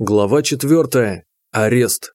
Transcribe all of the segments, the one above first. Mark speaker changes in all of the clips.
Speaker 1: Глава четвертая. Арест.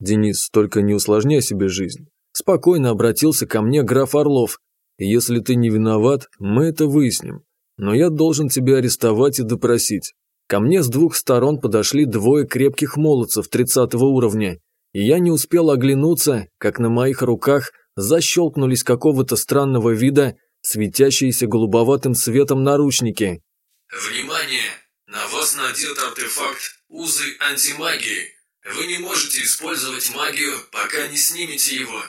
Speaker 1: Денис, только не усложняй себе жизнь. Спокойно обратился ко мне граф Орлов. Если ты не виноват, мы это выясним. Но я должен тебя арестовать и допросить. Ко мне с двух сторон подошли двое крепких молодцев 30 уровня, и я не успел оглянуться, как на моих руках защелкнулись какого-то странного вида светящиеся голубоватым светом наручники.
Speaker 2: Внимание! На вас надет артефакт «Узы антимагии». Вы не можете использовать магию, пока не снимете его.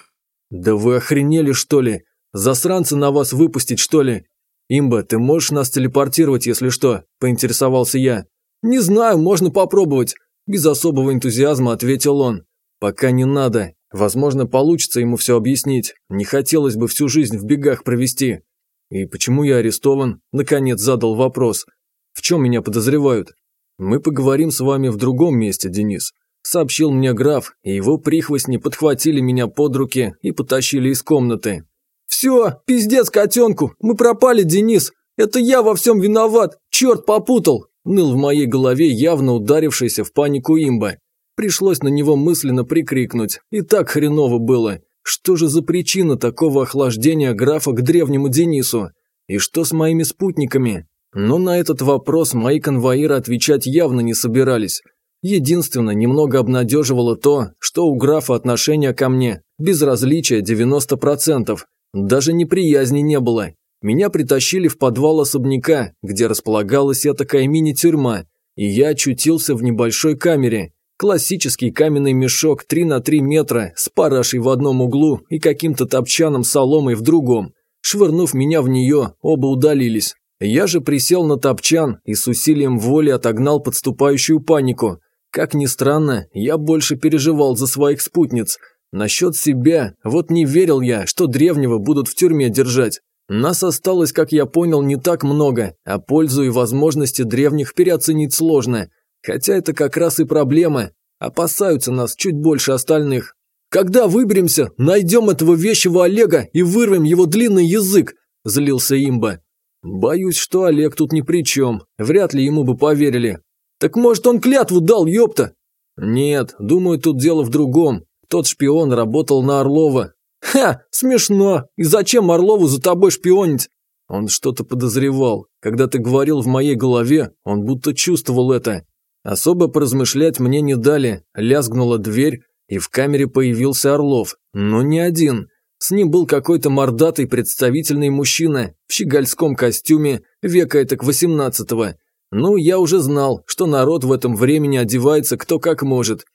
Speaker 1: Да вы охренели, что ли? Засранцы на вас выпустить, что ли? Имба, ты можешь нас телепортировать, если что? Поинтересовался я. Не знаю, можно попробовать. Без особого энтузиазма ответил он. Пока не надо. Возможно, получится ему все объяснить. Не хотелось бы всю жизнь в бегах провести. И почему я арестован? Наконец задал вопрос. В чем меня подозревают? Мы поговорим с вами в другом месте, Денис. Сообщил мне граф, и его прихвостни подхватили меня под руки и потащили из комнаты. «Все, пиздец котенку, мы пропали, Денис. Это я во всем виноват, черт попутал!» Ныл в моей голове явно ударившийся в панику имба. Пришлось на него мысленно прикрикнуть, и так хреново было. Что же за причина такого охлаждения графа к древнему Денису? И что с моими спутниками? Но на этот вопрос мои конвоиры отвечать явно не собирались. Единственное, немного обнадеживало то, что у графа отношение ко мне, безразличие 90%, даже неприязни не было. Меня притащили в подвал особняка, где располагалась такая мини-тюрьма, и я очутился в небольшой камере. Классический каменный мешок 3 на 3 метра с парашей в одном углу и каким-то топчаном соломой в другом. Швырнув меня в нее, оба удалились. Я же присел на топчан и с усилием воли отогнал подступающую панику. Как ни странно, я больше переживал за своих спутниц. Насчет себя, вот не верил я, что древнего будут в тюрьме держать. Нас осталось, как я понял, не так много, а пользу и возможности древних переоценить сложно. Хотя это как раз и проблема. Опасаются нас чуть больше остальных. «Когда выберемся, найдем этого вещего Олега и вырвем его длинный язык», – злился имба. Боюсь, что Олег тут ни при чем. Вряд ли ему бы поверили. Так может он клятву дал, ёпта? Нет, думаю, тут дело в другом. Тот шпион работал на Орлова. Ха, смешно. И зачем Орлову за тобой шпионить? Он что-то подозревал. Когда ты говорил в моей голове, он будто чувствовал это. Особо поразмышлять мне не дали. Лязгнула дверь, и в камере появился Орлов. Но не один. С ним был какой-то мордатый представительный мужчина в щегольском костюме века этак восемнадцатого. Ну, я уже знал, что народ в этом времени одевается кто как может.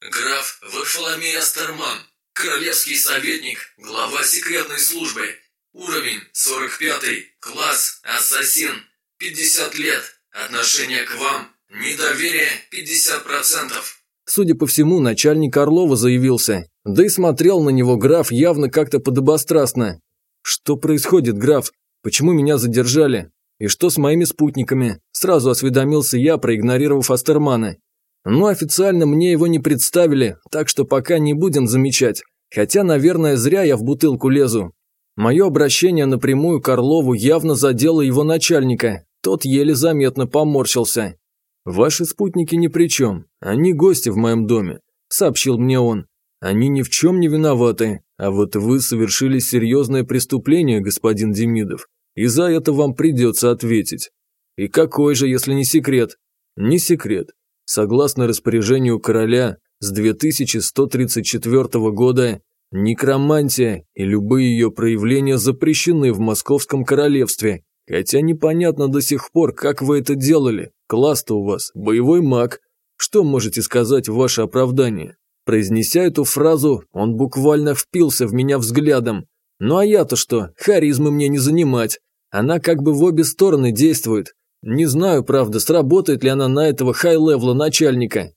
Speaker 2: Граф Варфоломей Астерман, королевский советник, глава секретной службы. Уровень 45, класс ассасин, 50 лет, отношение к вам, недоверие 50%.
Speaker 1: Судя по всему, начальник Орлова заявился, да и смотрел на него граф явно как-то подобострастно. «Что происходит, граф? Почему меня задержали? И что с моими спутниками?» Сразу осведомился я, проигнорировав Астермана. «Ну, официально мне его не представили, так что пока не будем замечать. Хотя, наверное, зря я в бутылку лезу. Мое обращение напрямую к Орлову явно задело его начальника. Тот еле заметно поморщился. «Ваши спутники ни при чем. Они гости в моем доме», – сообщил мне он. «Они ни в чем не виноваты, а вот вы совершили серьезное преступление, господин Демидов, и за это вам придется ответить. И какой же, если не секрет?» «Не секрет. Согласно распоряжению короля, с 2134 года некромантия и любые ее проявления запрещены в Московском королевстве, хотя непонятно до сих пор, как вы это делали. Класс-то у вас, боевой маг. Что можете сказать в ваше оправдание? Произнеся эту фразу, он буквально впился в меня взглядом. Ну а я-то что, харизмы мне не занимать. Она как бы в обе стороны действует. Не знаю, правда, сработает ли она на этого хай-левла начальника.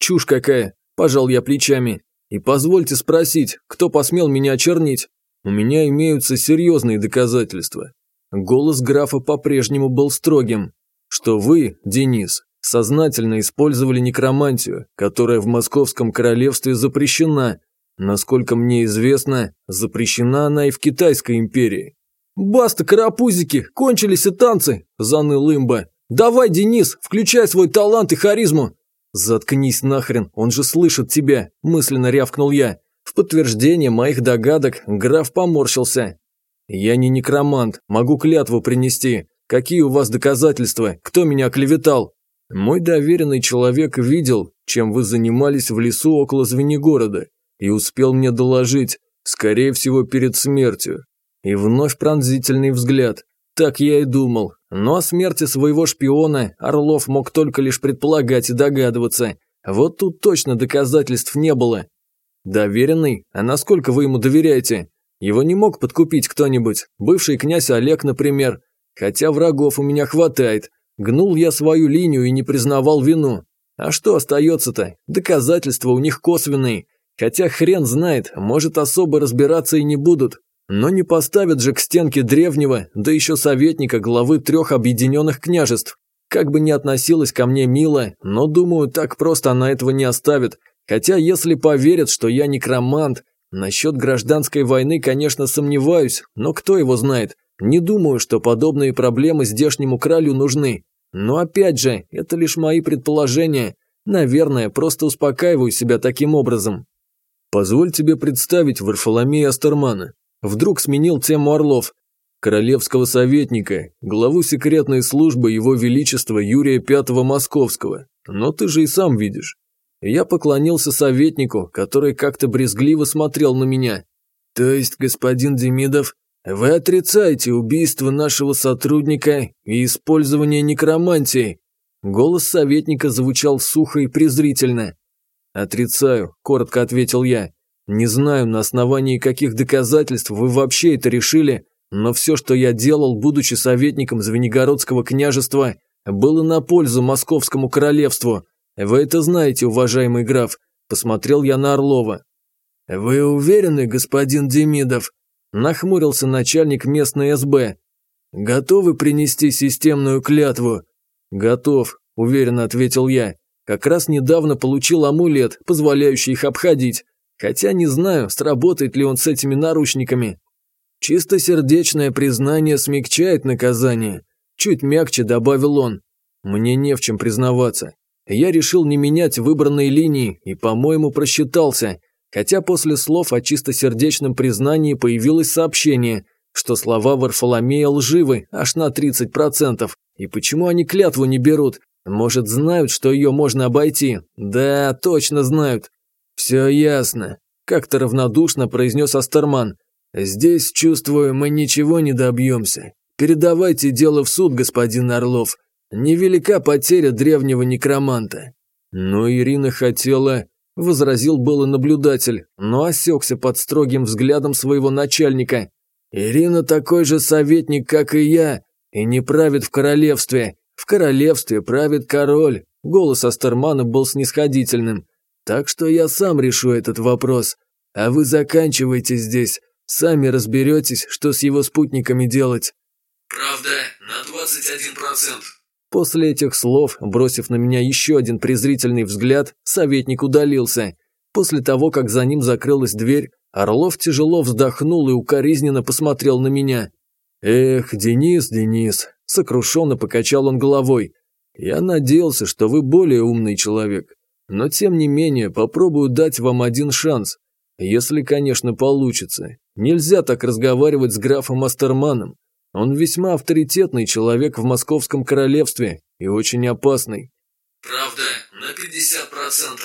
Speaker 1: Чушь какая, пожал я плечами. И позвольте спросить, кто посмел меня очернить? У меня имеются серьезные доказательства. Голос графа по-прежнему был строгим что вы, Денис, сознательно использовали некромантию, которая в Московском королевстве запрещена. Насколько мне известно, запрещена она и в Китайской империи. «Баста, карапузики, кончились и танцы!» – заныл имба. «Давай, Денис, включай свой талант и харизму!» «Заткнись нахрен, он же слышит тебя», – мысленно рявкнул я. В подтверждение моих догадок граф поморщился. «Я не некромант, могу клятву принести. Какие у вас доказательства? Кто меня оклеветал?» «Мой доверенный человек видел, чем вы занимались в лесу около Звенигорода, и успел мне доложить, скорее всего, перед смертью. И вновь пронзительный взгляд. Так я и думал. Но о смерти своего шпиона Орлов мог только лишь предполагать и догадываться. Вот тут точно доказательств не было. Доверенный? А насколько вы ему доверяете? Его не мог подкупить кто-нибудь, бывший князь Олег, например. Хотя врагов у меня хватает. Гнул я свою линию и не признавал вину. А что остается-то? Доказательства у них косвенные. Хотя хрен знает, может особо разбираться и не будут. Но не поставят же к стенке древнего, да еще советника главы трех объединенных княжеств. Как бы ни относилась ко мне мило, но думаю, так просто она этого не оставит. Хотя если поверят, что я некромант, насчет гражданской войны, конечно, сомневаюсь, но кто его знает. Не думаю, что подобные проблемы здешнему кралю нужны. Но опять же, это лишь мои предположения. Наверное, просто успокаиваю себя таким образом. Позволь тебе представить Варфоломея Астермана. Вдруг сменил тему Орлов. Королевского советника, главу секретной службы Его Величества Юрия Пятого Московского. Но ты же и сам видишь. Я поклонился советнику, который как-то брезгливо смотрел на меня. То есть, господин Демидов, вы отрицаете убийство нашего сотрудника и использование некромантии? Голос советника звучал сухо и презрительно. «Отрицаю», – коротко ответил я. Не знаю, на основании каких доказательств вы вообще это решили, но все, что я делал, будучи советником Звенигородского княжества, было на пользу Московскому королевству. Вы это знаете, уважаемый граф. Посмотрел я на Орлова. «Вы уверены, господин Демидов?» Нахмурился начальник местной СБ. «Готовы принести системную клятву?» «Готов», – уверенно ответил я. «Как раз недавно получил амулет, позволяющий их обходить. Хотя не знаю, сработает ли он с этими наручниками. Чистосердечное признание смягчает наказание. Чуть мягче добавил он. Мне не в чем признаваться. Я решил не менять выбранные линии и, по-моему, просчитался. Хотя после слов о чистосердечном признании появилось сообщение, что слова Варфоломея лживы аж на 30%. И почему они клятву не берут? Может, знают, что ее можно обойти? Да, точно знают. «Все ясно», – как-то равнодушно произнес Астерман. «Здесь, чувствую, мы ничего не добьемся. Передавайте дело в суд, господин Орлов. Невелика потеря древнего некроманта». Но Ирина хотела... Возразил было наблюдатель, но осекся под строгим взглядом своего начальника. «Ирина такой же советник, как и я, и не правит в королевстве. В королевстве правит король». Голос Астермана был снисходительным. Так что я сам решу этот вопрос. А вы заканчивайте здесь. Сами разберетесь, что с его спутниками делать.
Speaker 2: Правда, на 21%.
Speaker 1: После этих слов, бросив на меня еще один презрительный взгляд, советник удалился. После того, как за ним закрылась дверь, Орлов тяжело вздохнул и укоризненно посмотрел на меня. «Эх, Денис, Денис», – сокрушенно покачал он головой. «Я надеялся, что вы более умный человек. Но тем не менее, попробую дать вам один шанс. Если, конечно, получится. Нельзя так разговаривать с графом Астерманом. Он весьма авторитетный человек в Московском королевстве и очень опасный.
Speaker 2: Правда, на 50%.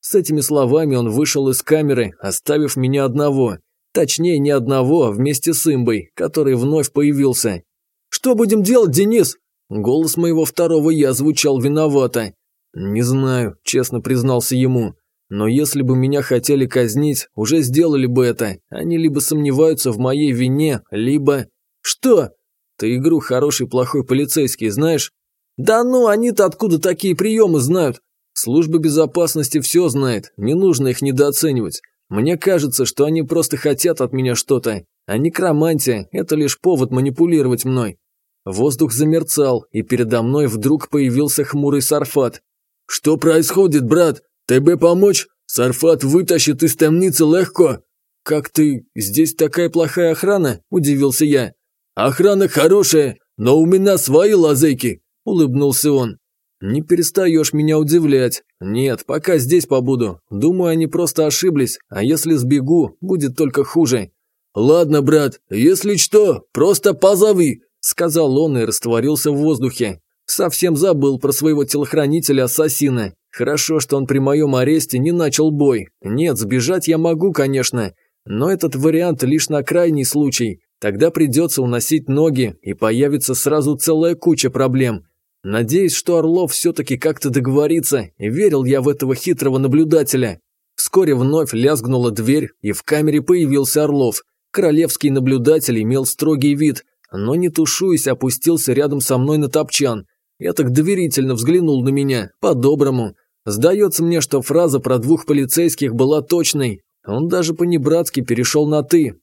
Speaker 1: С этими словами он вышел из камеры, оставив меня одного. Точнее, не одного, а вместе с имбой, который вновь появился. «Что будем делать, Денис?» Голос моего второго «я» звучал виновато. «Не знаю», – честно признался ему. «Но если бы меня хотели казнить, уже сделали бы это. Они либо сомневаются в моей вине, либо...» «Что?» «Ты игру хороший-плохой полицейский знаешь?» «Да ну, они-то откуда такие приемы знают?» «Служба безопасности все знает, не нужно их недооценивать. Мне кажется, что они просто хотят от меня что-то, а некромантия – это лишь повод манипулировать мной». Воздух замерцал, и передо мной вдруг появился хмурый сарфат. «Что происходит, брат? Тебе помочь? Сарфат вытащит из темницы легко». «Как ты? Здесь такая плохая охрана?» – удивился я. «Охрана хорошая, но у меня свои лазейки», – улыбнулся он. Не перестаешь меня удивлять. Нет, пока здесь побуду. Думаю, они просто ошиблись, а если сбегу, будет только хуже. Ладно, брат, если что, просто позови, сказал он и растворился в воздухе. Совсем забыл про своего телохранителя-ассасина. Хорошо, что он при моем аресте не начал бой. Нет, сбежать я могу, конечно, но этот вариант лишь на крайний случай. Тогда придется уносить ноги, и появится сразу целая куча проблем. Надеюсь, что Орлов все-таки как-то договорится, и верил я в этого хитрого наблюдателя. Вскоре вновь лязгнула дверь, и в камере появился Орлов. Королевский наблюдатель имел строгий вид, но не тушуясь опустился рядом со мной на топчан. Я так доверительно взглянул на меня, по-доброму. Сдается мне, что фраза про двух полицейских была точной. Он даже по-небратски перешел на «ты».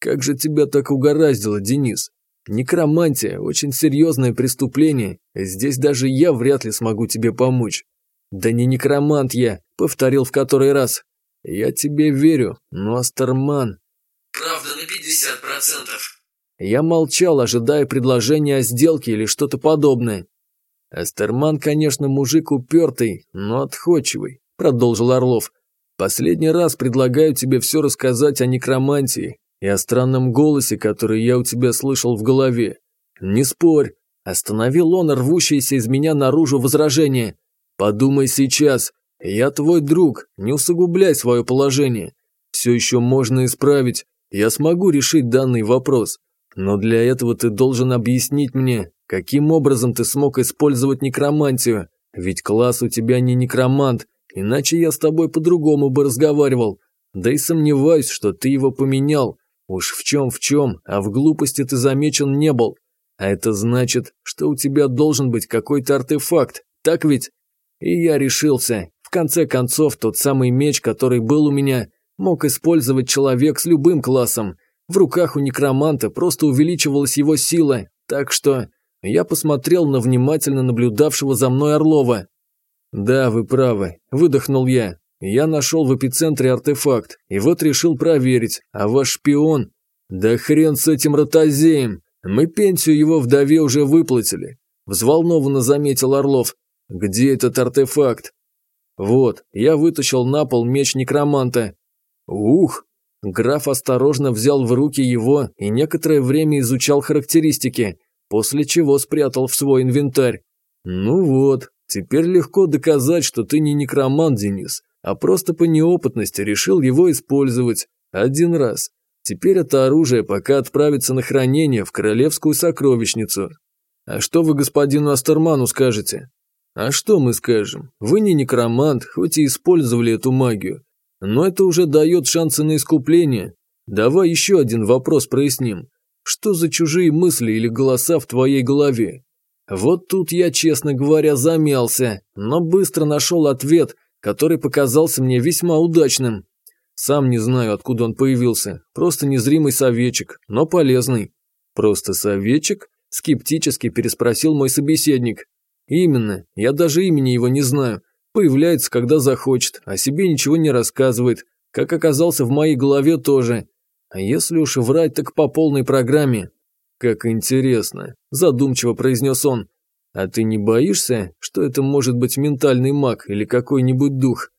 Speaker 1: «Как же тебя так угораздило, Денис? Некромантия – очень серьезное преступление. Здесь даже я вряд ли смогу тебе помочь». «Да не некромант я», – повторил в который раз. «Я тебе верю, но Астерман...»
Speaker 2: «Правда на 50%.
Speaker 1: Я молчал, ожидая предложения о сделке или что-то подобное. «Астерман, конечно, мужик упертый, но отходчивый», – продолжил Орлов. «Последний раз предлагаю тебе все рассказать о некромантии и о странном голосе, который я у тебя слышал в голове. Не спорь», – остановил он рвущееся из меня наружу возражение. «Подумай сейчас, я твой друг, не усугубляй свое положение. Все еще можно исправить, я смогу решить данный вопрос. Но для этого ты должен объяснить мне, каким образом ты смог использовать некромантию. Ведь класс у тебя не некромант, иначе я с тобой по-другому бы разговаривал. Да и сомневаюсь, что ты его поменял. Уж в чем в чем, а в глупости ты замечен не был. А это значит, что у тебя должен быть какой-то артефакт, так ведь? И я решился. В конце концов, тот самый меч, который был у меня, мог использовать человек с любым классом – в руках у некроманта просто увеличивалась его сила, так что я посмотрел на внимательно наблюдавшего за мной Орлова. «Да, вы правы», – выдохнул я. «Я нашел в эпицентре артефакт, и вот решил проверить, а ваш шпион...» «Да хрен с этим ротозеем! Мы пенсию его вдове уже выплатили», – взволнованно заметил Орлов. «Где этот артефакт?» «Вот, я вытащил на пол меч некроманта». «Ух, Граф осторожно взял в руки его и некоторое время изучал характеристики, после чего спрятал в свой инвентарь. «Ну вот, теперь легко доказать, что ты не некромант, Денис, а просто по неопытности решил его использовать. Один раз. Теперь это оружие пока отправится на хранение в королевскую сокровищницу. А что вы господину Астерману скажете? А что мы скажем? Вы не некромант, хоть и использовали эту магию. Но это уже дает шансы на искупление. Давай еще один вопрос проясним. Что за чужие мысли или голоса в твоей голове? Вот тут я, честно говоря, замялся, но быстро нашел ответ, который показался мне весьма удачным. Сам не знаю, откуда он появился. Просто незримый советчик, но полезный. Просто советчик? Скептически переспросил мой собеседник. Именно, я даже имени его не знаю, Появляется, когда захочет, о себе ничего не рассказывает, как оказался в моей голове тоже. А если уж врать, так по полной программе. Как интересно, задумчиво произнес он. А ты не боишься, что это может быть ментальный маг или какой-нибудь дух?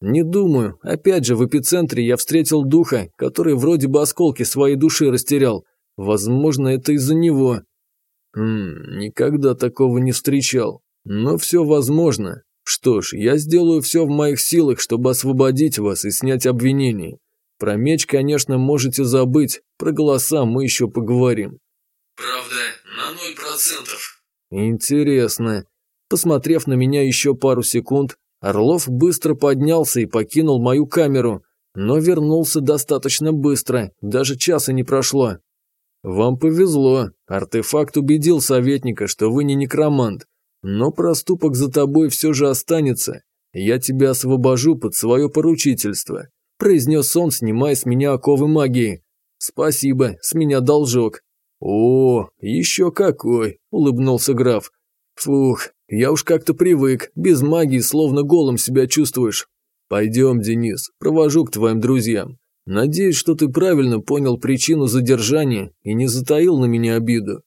Speaker 1: Не думаю. Опять же, в эпицентре я встретил духа, который вроде бы осколки своей души растерял. Возможно, это из-за него. Хм, никогда такого не встречал. Но все возможно. Что ж, я сделаю все в моих силах, чтобы освободить вас и снять обвинение. Про меч, конечно, можете забыть, про голоса мы еще поговорим.
Speaker 2: Правда, на ноль процентов.
Speaker 1: Интересно. Посмотрев на меня еще пару секунд, Орлов быстро поднялся и покинул мою камеру, но вернулся достаточно быстро, даже часа не прошло. Вам повезло, артефакт убедил советника, что вы не некромант. Но проступок за тобой все же останется. Я тебя освобожу под свое поручительство», – произнес он, снимая с меня оковы магии. «Спасибо, с меня должок». «О, еще какой!» – улыбнулся граф. «Фух, я уж как-то привык, без магии словно голым себя чувствуешь. Пойдем, Денис, провожу к твоим друзьям. Надеюсь, что ты правильно понял причину задержания и не затаил на меня обиду.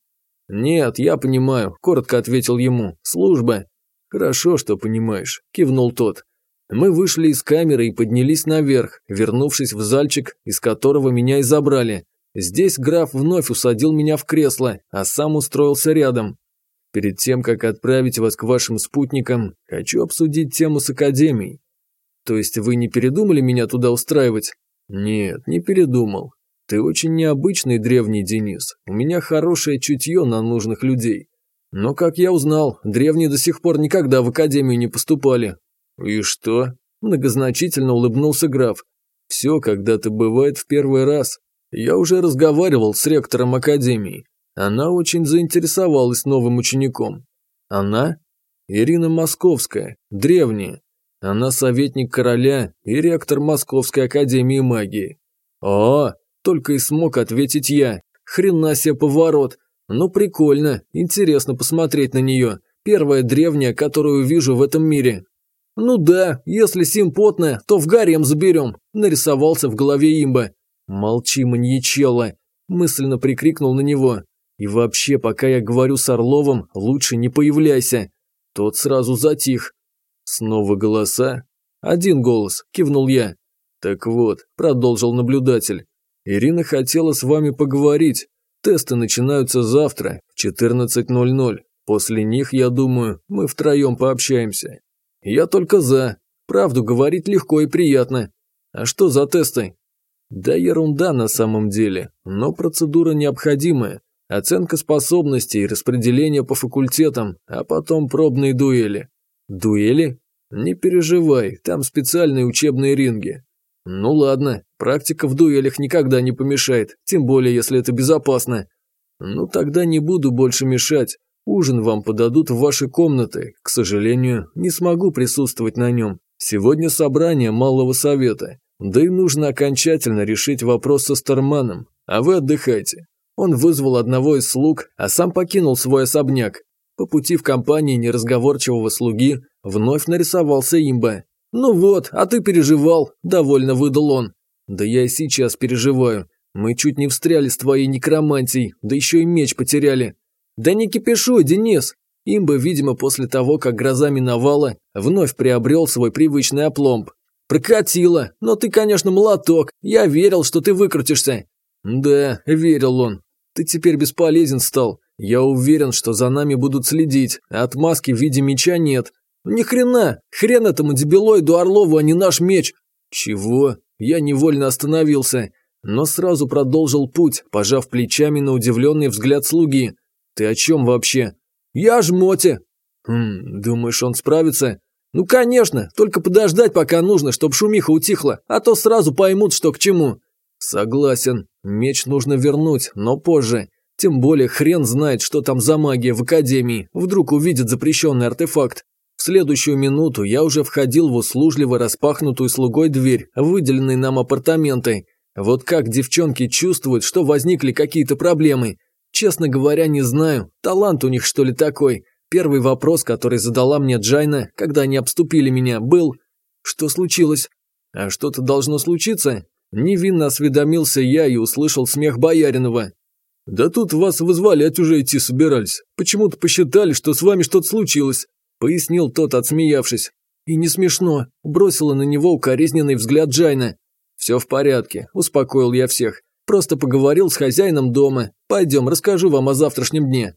Speaker 1: «Нет, я понимаю», – коротко ответил ему. «Служба». Хорошо, что понимаешь, кивнул тот. Мы вышли из камеры и поднялись наверх, вернувшись в зальчик, из которого меня и забрали. Здесь граф вновь усадил меня в кресло, а сам устроился рядом. Перед тем, как отправить вас к вашим спутникам, хочу обсудить тему с Академией. То есть вы не передумали меня туда устраивать? Нет, не передумал. Ты очень необычный древний Денис. У меня хорошее чутье на нужных людей. Но, как я узнал, древние до сих пор никогда в Академию не поступали. И что? Многозначительно улыбнулся граф. Все когда-то бывает в первый раз. Я уже разговаривал с ректором Академии. Она очень заинтересовалась новым учеником. Она? Ирина Московская, древняя. Она советник короля и ректор Московской академии магии. О, только и смог ответить я. Хрена себе поворот. Ну прикольно, интересно посмотреть на нее. Первая древняя, которую вижу в этом мире. Ну да, если симпотная, то в гарем заберем. Нарисовался в голове имба. Молчи, маньячелла. Мысленно прикрикнул на него. И вообще, пока я говорю с Орловым, лучше не появляйся. Тот сразу затих. Снова голоса? Один голос, кивнул я. Так вот, продолжил наблюдатель. Ирина хотела с вами поговорить. Тесты начинаются завтра в 14.00. После них, я думаю, мы втроем пообщаемся. Я только за. Правду говорить легко и приятно. А что за тесты? Да ерунда на самом деле, но процедура необходимая. Оценка способностей, распределение по факультетам, а потом пробные дуэли. Дуэли? Не переживай, там специальные учебные ринги. Ну ладно, практика в дуэлях никогда не помешает, тем более если это безопасно. Ну тогда не буду больше мешать. Ужин вам подадут в ваши комнаты. К сожалению, не смогу присутствовать на нем. Сегодня собрание малого совета. Да и нужно окончательно решить вопрос со Старманом. А вы отдыхайте. Он вызвал одного из слуг, а сам покинул свой особняк. По пути в компании неразговорчивого слуги вновь нарисовался имба. «Ну вот, а ты переживал», – довольно выдал он. «Да я и сейчас переживаю. Мы чуть не встряли с твоей некромантией, да еще и меч потеряли». «Да не кипишуй, Денис!» Имба, видимо, после того, как гроза миновала, вновь приобрел свой привычный опломб. «Прокатило, но ты, конечно, молоток. Я верил, что ты выкрутишься». «Да, верил он. Ты теперь бесполезен стал. Я уверен, что за нами будут следить, а отмазки в виде меча нет. Ни хрена, хрен этому дебилоиду Орлову, а не наш меч. Чего? Я невольно остановился, но сразу продолжил путь, пожав плечами на удивленный взгляд слуги. Ты о чем вообще? Я жмоте. Хм, думаешь, он справится? Ну, конечно, только подождать пока нужно, чтоб шумиха утихла, а то сразу поймут, что к чему. Согласен, меч нужно вернуть, но позже. Тем более хрен знает, что там за магия в Академии, вдруг увидит запрещенный артефакт. В следующую минуту я уже входил в услужливо распахнутую слугой дверь, выделенной нам апартаменты. Вот как девчонки чувствуют, что возникли какие-то проблемы. Честно говоря, не знаю, талант у них что ли такой. Первый вопрос, который задала мне Джайна, когда они обступили меня, был «Что случилось?» «А что-то должно случиться?» Невинно осведомился я и услышал смех Бояринова. «Да тут вас вызволять уже идти собирались. Почему-то посчитали, что с вами что-то случилось», – пояснил тот, отсмеявшись. «И не смешно», – бросила на него укоризненный взгляд Джайна. «Все в порядке», – успокоил я всех. «Просто поговорил с хозяином дома. Пойдем, расскажу вам о завтрашнем дне».